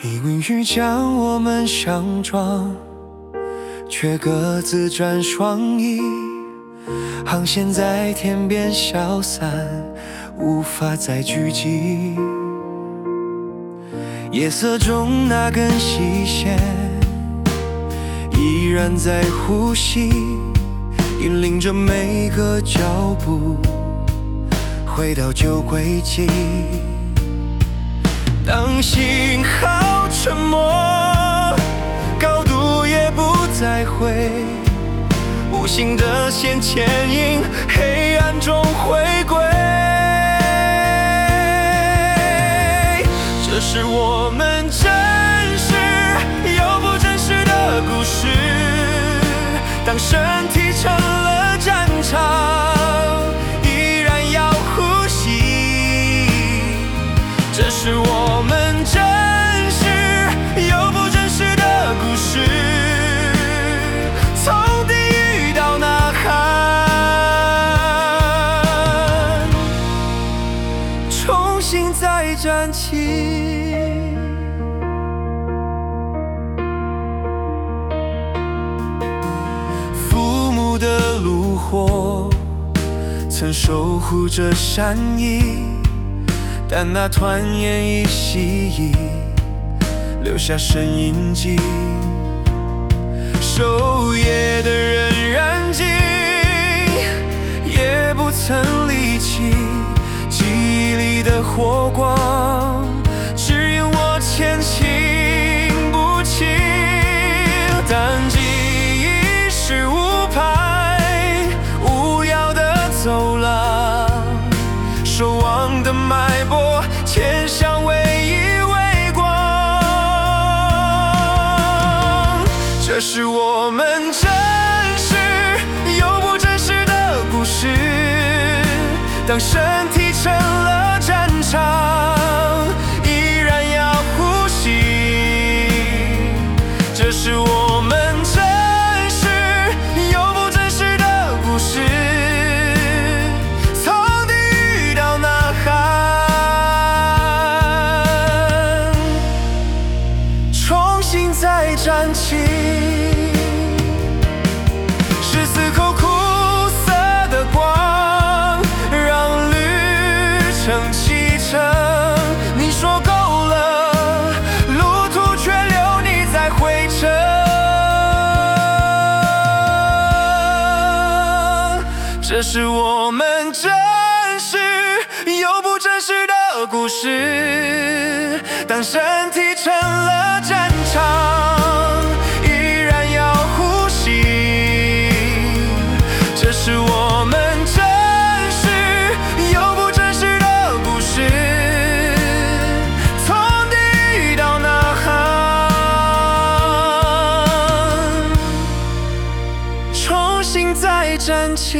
因为雨将我们相撞，却各自转双翼，航线在天边消散，无法再聚集。夜色中那根细线依然在呼吸，引领着每个脚步回到旧轨迹。当信回，无形的线牵引，黑暗中回归。这是我们真实又不真实的故事。当身重新再站起。父母的炉火曾守护着善意。但那团烟已熄，留下深印记。守夜的人燃尽，也不曾离弃的火光，指引我前行不停。但记忆是无牌无药的走廊。守望的脉搏，牵向唯一微光。这是我们真实又不真实的故事。当身体成是我们真实又不真实的故事。从地狱到呐喊，重新再站起。这是我们真实又不真实的故事。当身体成了重新再站起。